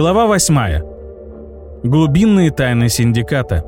Глава 8. Глубинные тайны синдиката.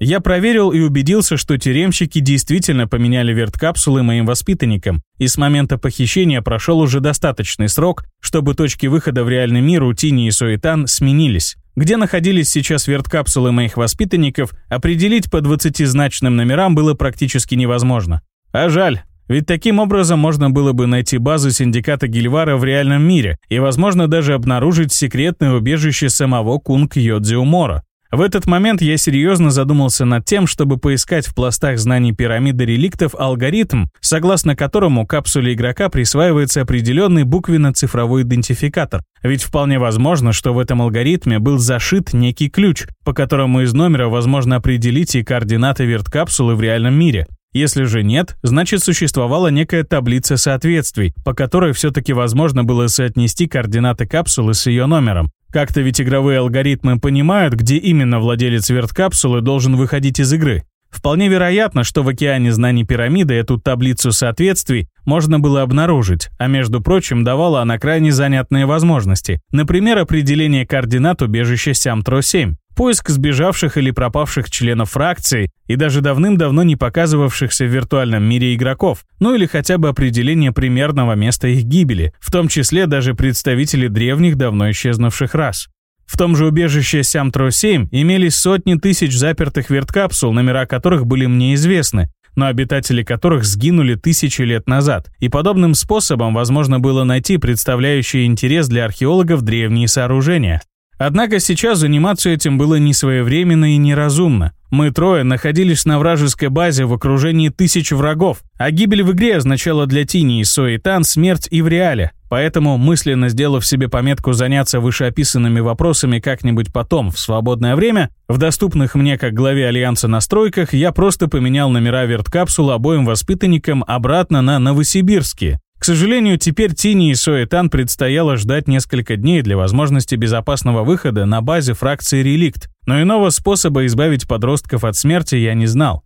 Я проверил и убедился, что тюремщики действительно поменяли верткапсулы моим воспитанникам, и с момента похищения прошел уже достаточный срок, чтобы точки выхода в реальный мир у Тини и Суэтан сменились. Где находились сейчас верткапсулы моих воспитанников, определить по 20-значным номерам было практически невозможно. А жаль, ведь таким образом можно было бы найти базу синдиката Гильвара в реальном мире и, возможно, даже обнаружить секретное убежище самого Кунг Йодзиумора. В этот момент я серьезно задумался над тем, чтобы поискать в пластах знаний пирамиды реликтов алгоритм, согласно которому капсуле игрока присваивается определенный буквенно-цифровой идентификатор. Ведь вполне возможно, что в этом алгоритме был зашит некий ключ, по которому из номера возможно определить и координаты верткапсулы в реальном мире. Если же нет, значит существовала некая таблица соответствий, по которой все-таки возможно было соотнести координаты капсулы с ее номером. Как-то ведь игровые алгоритмы понимают, где именно владелец верткапсулы должен выходить из игры. Вполне вероятно, что в океане знаний пирамиды эту таблицу соответствий можно было обнаружить, а между прочим давала она крайне занятные возможности. Например, определение координат убежища Сямтро-7 поиск сбежавших или пропавших членов фракции и даже давным-давно не показывавшихся в виртуальном мире игроков, ну или хотя бы определение примерного места их гибели, в том числе даже представители древних давно исчезнувших рас. В том же убежище Сямтро-7 имелись сотни тысяч запертых верткапсул, номера которых были мне известны, но обитатели которых сгинули тысячи лет назад, и подобным способом возможно было найти представляющие интерес для археологов древние сооружения. Однако сейчас заниматься этим было не своевременно и неразумно. Мы трое находились на вражеской базе в окружении тысяч врагов, а гибель в игре означала для Тини и Соитан смерть и в реале. Поэтому, мысленно сделав себе пометку заняться вышеописанными вопросами как-нибудь потом, в свободное время, в доступных мне как главе Альянса настройках, я просто поменял номера верткапсул обоим воспитанникам обратно на Новосибирские, к сожалению, теперь Тини и Соэтан предстояло ждать несколько дней для возможности безопасного выхода на базе фракции «Реликт», но иного способа избавить подростков от смерти я не знал.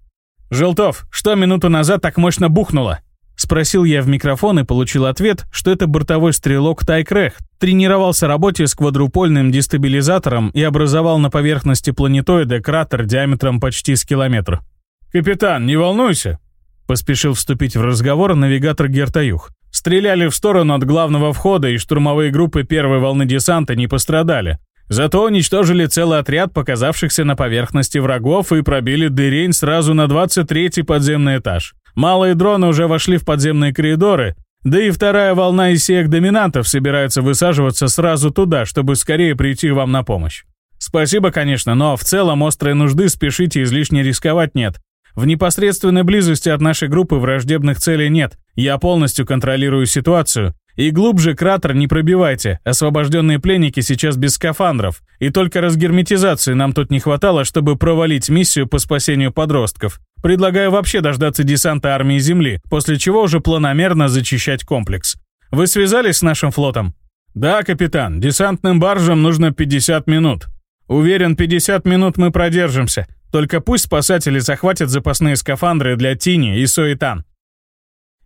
«Желтов, что минуту назад так мощно бухнуло?» Спросил я в микрофон и получил ответ, что это бортовой стрелок Тайкрех, тренировался работе с квадрупольным дестабилизатором и образовал на поверхности планетоида кратер диаметром почти с километр. «Капитан, не волнуйся!» Поспешил вступить в разговор навигатор Гертаюх. Стреляли в сторону от главного входа, и штурмовые группы первой волны десанта не пострадали. Зато уничтожили целый отряд показавшихся на поверхности врагов и пробили дырень сразу на 23-й подземный этаж. Малые дроны уже вошли в подземные коридоры, да и вторая волна из всех доминантов собирается высаживаться сразу туда, чтобы скорее прийти вам на помощь. Спасибо, конечно, но в целом острой нужды спешить и излишне рисковать нет. В непосредственной близости от нашей группы враждебных целей нет. Я полностью контролирую ситуацию. И глубже кратер не пробивайте. Освобожденные пленники сейчас без скафандров. И только разгерметизации нам тут не хватало, чтобы провалить миссию по спасению подростков. Предлагаю вообще дождаться десанта армии Земли, после чего уже планомерно зачищать комплекс. Вы связались с нашим флотом? Да, капитан. Десантным баржам нужно 50 минут. Уверен, 50 минут мы продержимся. Только пусть спасатели захватят запасные скафандры для Тини и Соитан.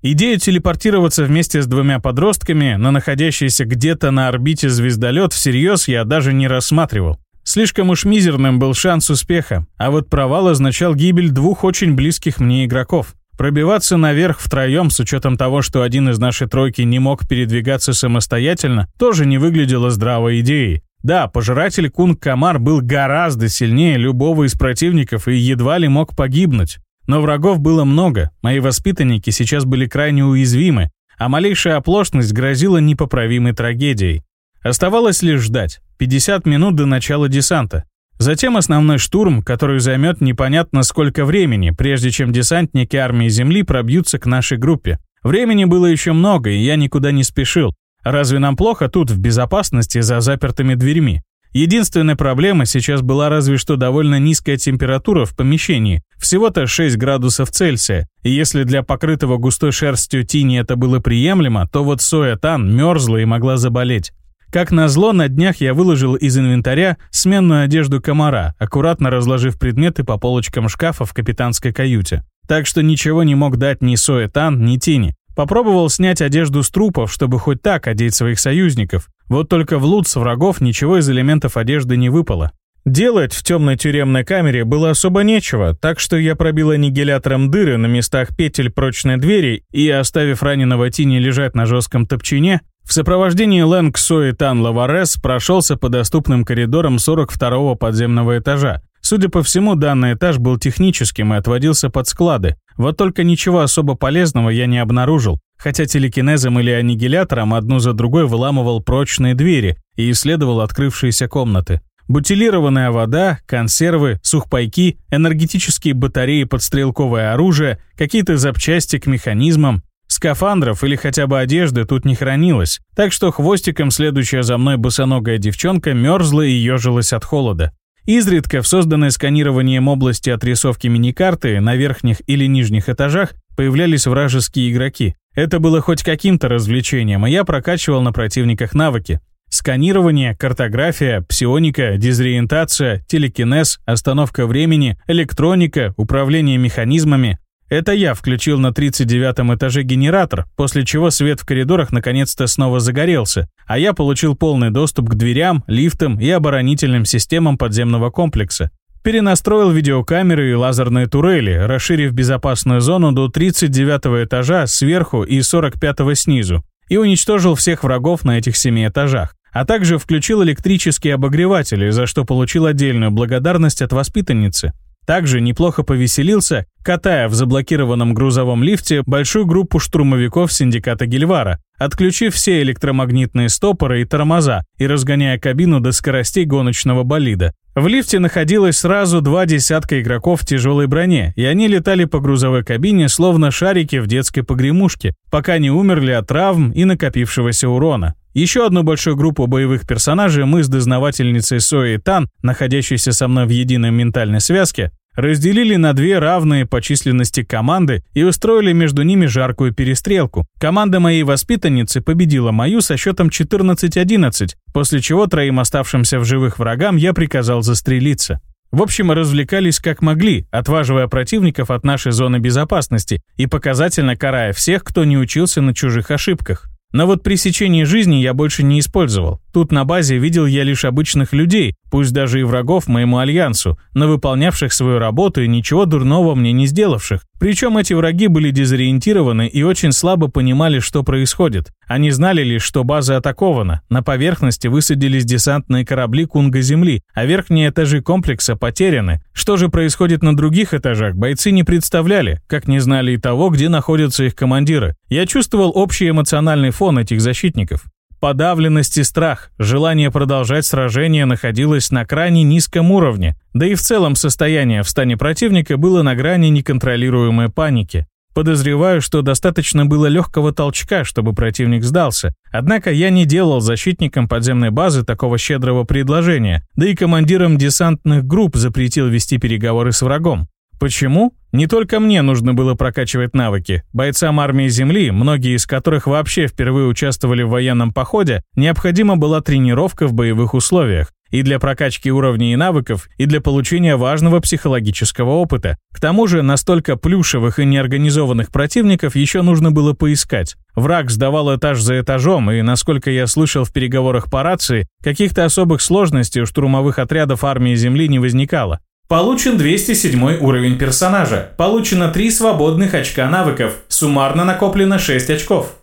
Идею телепортироваться вместе с двумя подростками на находящийся где-то на орбите звездолет всерьез я даже не рассматривал. Слишком уж мизерным был шанс успеха, а вот провал означал гибель двух очень близких мне игроков. Пробиваться наверх втроем с учетом того, что один из нашей тройки не мог передвигаться самостоятельно, тоже не выглядело здравой идеей. Да, пожиратель Кунг-Камар был гораздо сильнее любого из противников и едва ли мог погибнуть. Но врагов было много, мои воспитанники сейчас были крайне уязвимы, а малейшая оплошность грозила непоправимой трагедией. Оставалось лишь ждать. 50 минут до начала десанта. Затем основной штурм, который займет непонятно сколько времени, прежде чем десантники армии Земли пробьются к нашей группе. Времени было еще много, и я никуда не спешил. Разве нам плохо тут, в безопасности, за запертыми дверьми? Единственная проблема сейчас была разве что довольно низкая температура в помещении, всего-то 6 градусов Цельсия, и если для покрытого густой шерстью тини это было приемлемо, то вот Соя Тан мерзла и могла заболеть. Как назло, на днях я выложил из инвентаря сменную одежду комара, аккуратно разложив предметы по полочкам шкафа в капитанской каюте. Так что ничего не мог дать ни Соя Тан, ни Тини. Попробовал снять одежду с трупов, чтобы хоть так одеть своих союзников. Вот только в лут с врагов ничего из элементов одежды не выпало. Делать в темной тюремной камере было особо нечего, так что я пробил аннигилятором дыры на местах петель прочной двери и, оставив раненого Тини лежать на жестком топчине, в сопровождении Лэнг Сои Тан Лаварес прошелся по доступным коридорам 42-го подземного этажа. Судя по всему, данный этаж был техническим и отводился под склады. Вот только ничего особо полезного я не обнаружил, хотя телекинезом или аннигилятором одну за другой выламывал прочные двери и исследовал открывшиеся комнаты. Бутилированная вода, консервы, сухпайки, энергетические батареи под стрелковое оружие, какие-то запчасти к механизмам. Скафандров или хотя бы одежды тут не хранилось, так что хвостиком следующая за мной босоногая девчонка мерзла и ежилась от холода. Изредка в созданной сканированием области отрисовки миникарты на верхних или нижних этажах появлялись вражеские игроки. Это было хоть каким-то развлечением, а я прокачивал на противниках навыки. Сканирование, картография, псионика, дезориентация, телекинез, остановка времени, электроника, управление механизмами. Это я включил на 39 этаже генератор, после чего свет в коридорах наконец-то снова загорелся, а я получил полный доступ к дверям, лифтам и оборонительным системам подземного комплекса. Перенастроил видеокамеры и лазерные турели, расширив безопасную зону до 39 этажа сверху и 45 снизу, и уничтожил всех врагов на этих семи этажах а также включил электрические обогреватели, за что получил отдельную благодарность от воспитанницы. Также неплохо повеселился, катая в заблокированном грузовом лифте большую группу штурмовиков синдиката Гельвара, отключив все электромагнитные стопоры и тормоза и разгоняя кабину до скоростей гоночного болида. В лифте находилось сразу два десятка игроков в тяжелой броне, и они летали по грузовой кабине словно шарики в детской погремушке, пока не умерли от травм и накопившегося урона. Еще одну большую группу боевых персонажей мы с дознавательницей Соей Тан, находящейся со мной в единой ментальной связке, разделили на две равные по численности команды и устроили между ними жаркую перестрелку. Команда моей воспитанницы победила мою со счетом 14-11, после чего троим оставшимся в живых врагам я приказал застрелиться. В общем, развлекались как могли, отваживая противников от нашей зоны безопасности и показательно карая всех, кто не учился на чужих ошибках. Но вот пресечение жизни я больше не использовал. Тут на базе видел я лишь обычных людей, пусть даже и врагов моему альянсу, но выполнявших свою работу и ничего дурного мне не сделавших. Причем эти враги были дезориентированы и очень слабо понимали, что происходит. Они знали лишь, что база атакована, на поверхности высадились десантные корабли Кунга Земли, а верхние этажи комплекса потеряны. Что же происходит на других этажах, бойцы не представляли, как не знали и того, где находятся их командиры. Я чувствовал общий эмоциональный фон этих защитников. Подавленность и страх, желание продолжать сражение находилось на крайне низком уровне, да и в целом состояние в стане противника было на грани неконтролируемой паники. Подозреваю, что достаточно было легкого толчка, чтобы противник сдался. Однако я не делал защитникам подземной базы такого щедрого предложения, да и командирам десантных групп запретил вести переговоры с врагом. Почему? Не только мне нужно было прокачивать навыки. Бойцам армии Земли, многие из которых вообще впервые участвовали в военном походе, необходима была тренировка в боевых условиях. И для прокачки уровней и навыков, и для получения важного психологического опыта. К тому же, настолько плюшевых и неорганизованных противников еще нужно было поискать. Враг сдавал этаж за этажом, и, насколько я слышал в переговорах по рации, каких-то особых сложностей у штурмовых отрядов армии Земли не возникало. Получен 207 уровень персонажа. Получено 3 свободных очка навыков. Суммарно накоплено 6 очков.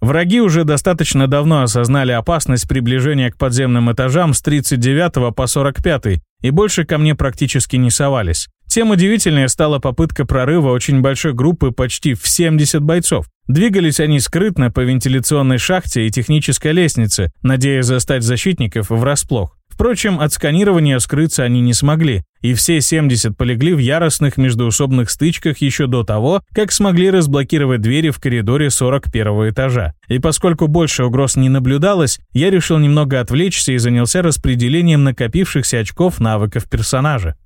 Враги уже достаточно давно осознали опасность приближения к подземным этажам с 39 по 45 и больше ко мне практически не совались. Тем удивительнее стала попытка прорыва очень большой группы почти в 70 бойцов. Двигались они скрытно по вентиляционной шахте и технической лестнице, надеясь застать защитников врасплох. Впрочем, от сканирования скрыться они не смогли, и все 70 полегли в яростных междуусобных стычках еще до того, как смогли разблокировать двери в коридоре 41 этажа. И поскольку больше угроз не наблюдалось, я решил немного отвлечься и занялся распределением накопившихся очков навыков персонажа.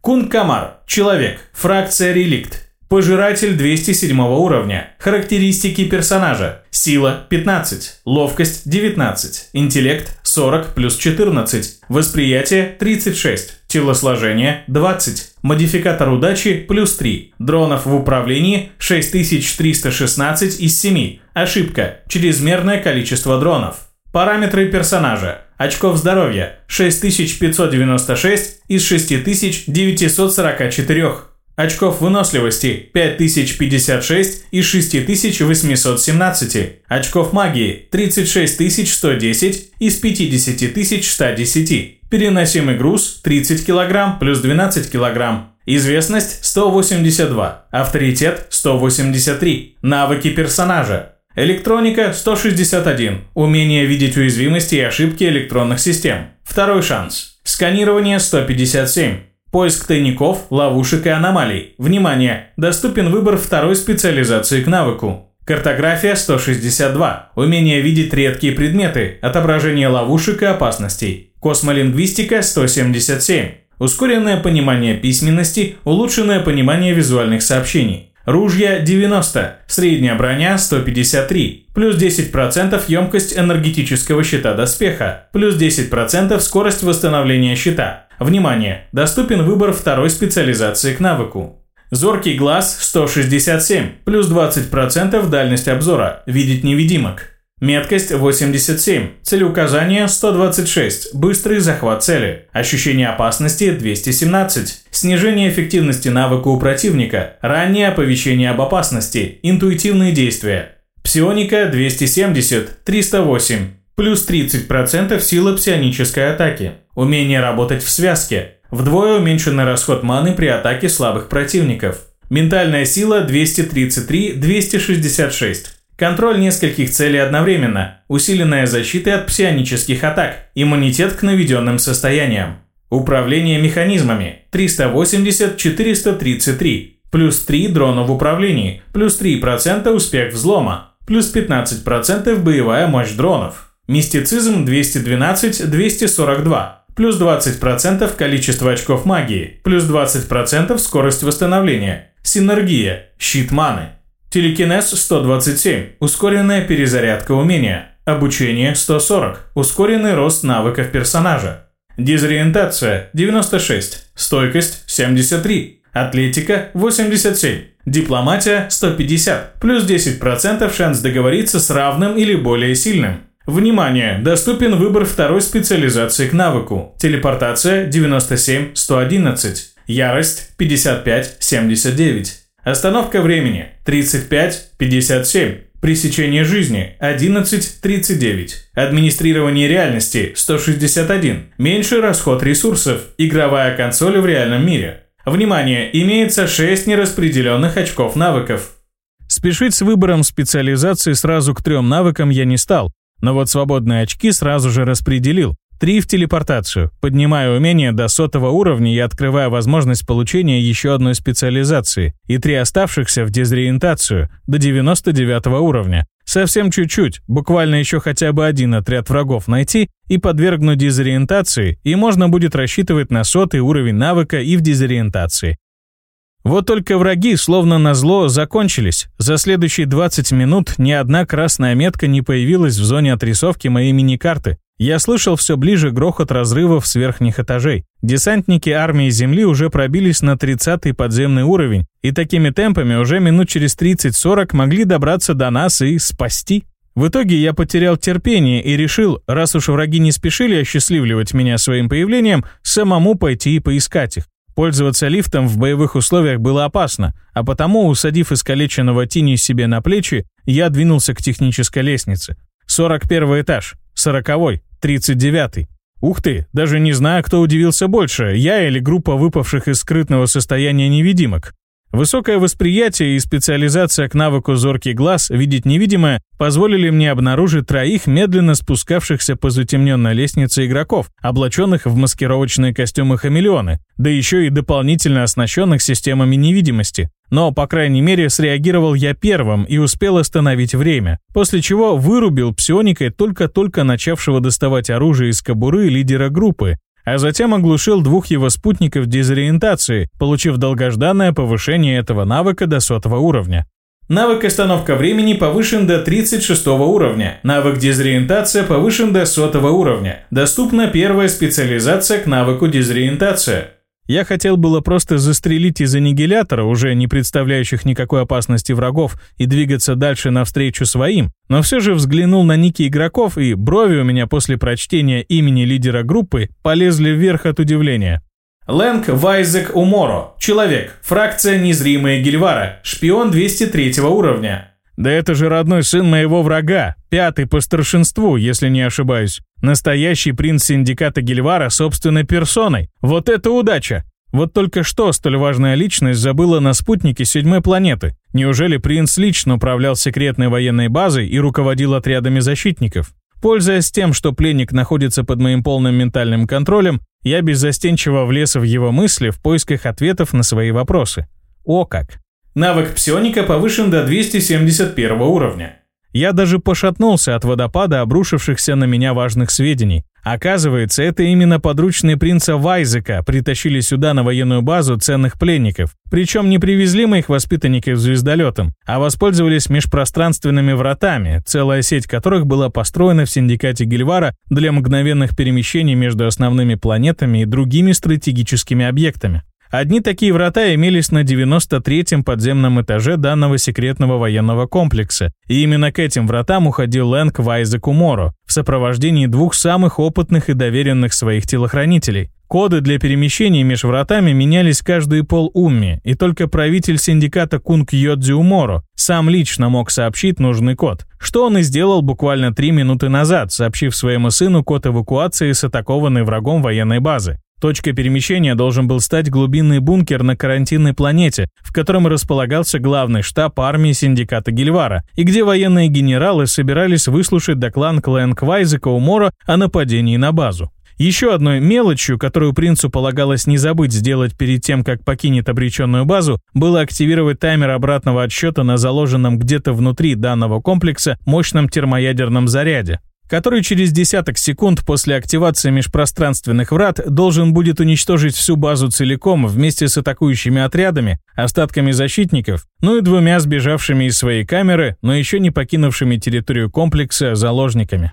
Кун Камар. Человек. Фракция Реликт. Пожиратель 207 уровня. Характеристики персонажа. Сила 15, ловкость 19, интеллект 40 плюс 14, восприятие 36, Телосложение – 20. Модификатор удачи – плюс 3. Дронов в управлении – 6316 из 7. Ошибка – чрезмерное количество дронов. Параметры персонажа. Очков здоровья – 6596 из 6944. Очков выносливости – 5056 из 6817. Очков магии – 36110 из 50110. Переносимый груз – 30 кг плюс 12 кг. Известность – 182. Авторитет – 183. Навыки персонажа. Электроника – 161. Умение видеть уязвимости и ошибки электронных систем. Второй шанс. Сканирование – 157. Поиск тайников, ловушек и аномалий. Внимание! Доступен выбор второй специализации к навыку. Картография 162. Умение видеть редкие предметы, отображение ловушек и опасностей. Космолингвистика 177. Ускоренное понимание письменности, улучшенное понимание визуальных сообщений. Ружья 90, средняя броня 153, плюс 10% емкость энергетического щита доспеха, плюс 10% скорость восстановления щита. Внимание! Доступен выбор второй специализации к навыку. Зоркий глаз 167, плюс 20% дальность обзора, видеть невидимок. Меткость 87, целеуказание 126, быстрый захват цели, ощущение опасности 217, снижение эффективности навыка у противника, раннее оповещение об опасности, интуитивные действия. Псионика 270, 308, плюс 30% силы псионической атаки, умение работать в связке, Вдвое уменьшенный расход маны при атаке слабых противников. Ментальная сила 233-266. Контроль нескольких целей одновременно. Усиленная защита от псионических атак. Иммунитет к наведенным состояниям. Управление механизмами 380-433. Плюс 3 дрона в управлении. Плюс 3% успех взлома. Плюс 15% боевая мощь дронов. Мистицизм 212-242 плюс 20% количество очков магии, плюс 20% скорость восстановления, синергия, щит маны. Телекинез 127, ускоренная перезарядка умения, обучение 140, ускоренный рост навыков персонажа. Дезориентация 96, стойкость 73, атлетика 87, дипломатия 150, плюс 10% шанс договориться с равным или более сильным. Внимание! Доступен выбор второй специализации к навыку. Телепортация 97-111. Ярость 55-79. Остановка времени 35-57. Пресечение жизни 11.39. Администрирование реальности 161. Меньший расход ресурсов. Игровая консоль в реальном мире. Внимание! Имеется 6 нераспределенных очков навыков. Спешить с выбором специализации сразу к трем навыкам я не стал, но вот свободные очки сразу же распределил. Три в телепортацию, поднимая умение до сотого уровня и открывая возможность получения еще одной специализации, и три оставшихся в дезориентацию до 99 уровня. Совсем чуть-чуть, буквально еще хотя бы один отряд врагов найти и подвергнуть дезориентации, и можно будет рассчитывать на сотый уровень навыка и в дезориентации. Вот только враги, словно назло, закончились. За следующие 20 минут ни одна красная метка не появилась в зоне отрисовки моей мини-карты. Я слышал все ближе грохот разрывов с верхних этажей. Десантники армии Земли уже пробились на 30-й подземный уровень, и такими темпами уже минут через 30-40 могли добраться до нас и спасти. В итоге я потерял терпение и решил, раз уж враги не спешили осчастливливать меня своим появлением, самому пойти и поискать их. Пользоваться лифтом в боевых условиях было опасно, а потому, усадив искалеченного Тини себе на плечи, я двинулся к технической лестнице. 41 этаж, 40 39 Ух ты, даже не знаю, кто удивился больше, я или группа выпавших из скрытного состояния невидимок. Высокое восприятие и специализация к навыку зоркий глаз видеть невидимое позволили мне обнаружить троих медленно спускавшихся по затемненной лестнице игроков, облаченных в маскировочные костюмы хамелеоны, да еще и дополнительно оснащенных системами невидимости. Но, по крайней мере, среагировал я первым и успел остановить время, после чего вырубил псионикой только-только начавшего доставать оружие из кобуры лидера группы, а затем оглушил двух его спутников дезориентации, получив долгожданное повышение этого навыка до сотого уровня. Навык «Остановка времени» повышен до 36 уровня. Навык «Дезориентация» повышен до 100 уровня. Доступна первая специализация к навыку «Дезориентация». Я хотел было просто застрелить из аннигилятора, уже не представляющих никакой опасности врагов, и двигаться дальше навстречу своим, но все же взглянул на ники игроков, и брови у меня после прочтения имени лидера группы полезли вверх от удивления. Лэнг Вайзек Уморо. Человек. Фракция Незримая Гильвара. Шпион 203 уровня. Да это же родной сын моего врага, пятый по старшинству, если не ошибаюсь. Настоящий принц синдиката Гильвара собственной персоной. Вот это удача! Вот только что столь важная личность забыла на спутнике седьмой планеты. Неужели принц лично управлял секретной военной базой и руководил отрядами защитников? Пользуясь тем, что пленник находится под моим полным ментальным контролем, я беззастенчиво влез в его мысли в поисках ответов на свои вопросы. О как! Навык псионика повышен до 271 уровня. Я даже пошатнулся от водопада обрушившихся на меня важных сведений. Оказывается, это именно подручные принца Вайзека притащили сюда на военную базу ценных пленников. Причем не привезли моих воспитанников звездолетом, а воспользовались межпространственными вратами, целая сеть которых была построена в синдикате Гильвара для мгновенных перемещений между основными планетами и другими стратегическими объектами. Одни такие врата имелись на 93-м подземном этаже данного секретного военного комплекса, и именно к этим вратам уходил Лэнг Вайзеку Моро в сопровождении двух самых опытных и доверенных своих телохранителей. Коды для перемещения между вратами менялись каждые полумми, и только правитель синдиката Кунг Йодзю Моро сам лично мог сообщить нужный код, что он и сделал буквально три минуты назад, сообщив своему сыну код эвакуации с атакованной врагом военной базы. Точкой перемещения должен был стать глубинный бункер на карантинной планете, в котором располагался главный штаб армии синдиката Гильвара, и где военные генералы собирались выслушать доклад Клэн Квайзека Умора о нападении на базу. Еще одной мелочью, которую принцу полагалось не забыть сделать перед тем, как покинет обреченную базу, было активировать таймер обратного отсчета на заложенном где-то внутри данного комплекса мощном термоядерном заряде который через десяток секунд после активации межпространственных врат должен будет уничтожить всю базу целиком вместе с атакующими отрядами, остатками защитников, ну и двумя сбежавшими из своей камеры, но еще не покинувшими территорию комплекса заложниками.